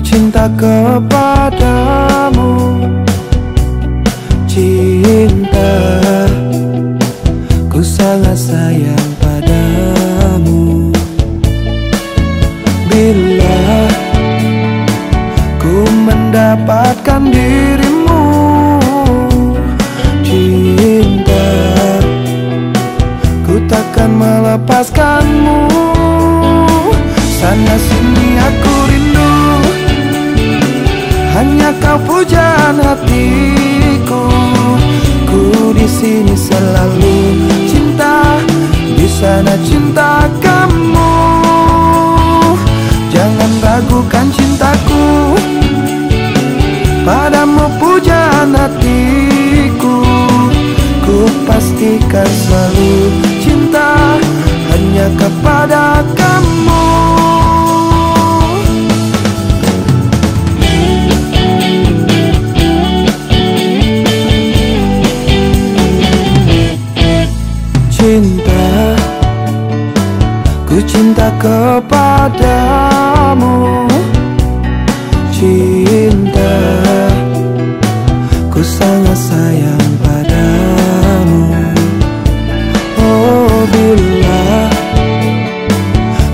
cinta kepadamu. Cinta Ku sangat sayang padamu. Bila Ku mendapatkan dirimu kau pujaan hatiku. Ku di sini selalu cinta Di sana cinta kamu. Jangan ragukan cintaku. Padamu pujaan hatiku. Ku pastikan selalu cinta Hanya kepada cinta Ku cinta kepadamu. Cinta Ku sangat sayang padamu. Oh bila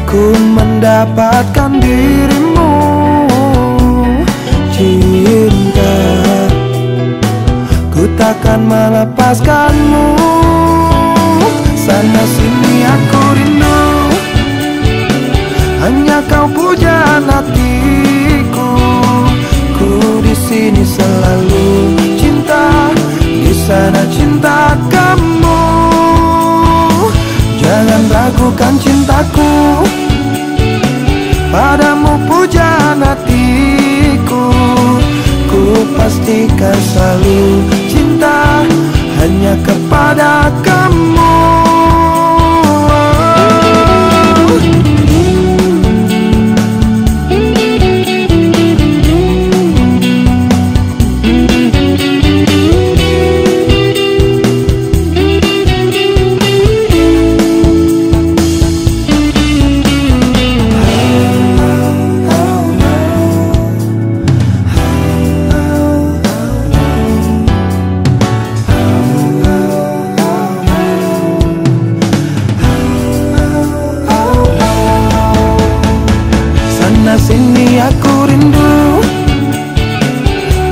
Ku mendapatkan dirimu. Cinta Ku takkan melepaskanmu pastikan selalu cinta Hanya kepada aku rindu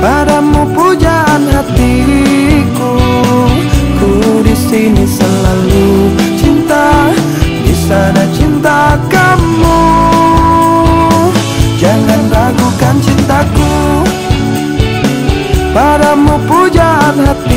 Padamu pujaan hatiku. Ku di sini selalu cinta Di sana cinta kamu. Jangan ragukan cintaku Padamu pujaan hatiku